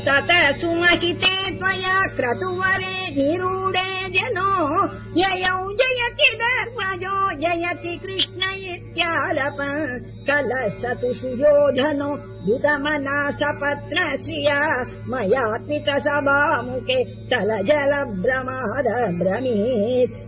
तत सुमहिते त्वया क्रतुवरे निरूढे जनो। ययौ जयति धर्मजो जयति कृष्ण इत्यालप। कलसतु सुयोधनो दुतमना सपत्न श्रिया मयापित सभामुखे तल जल भ्रमाद भ्रमेत्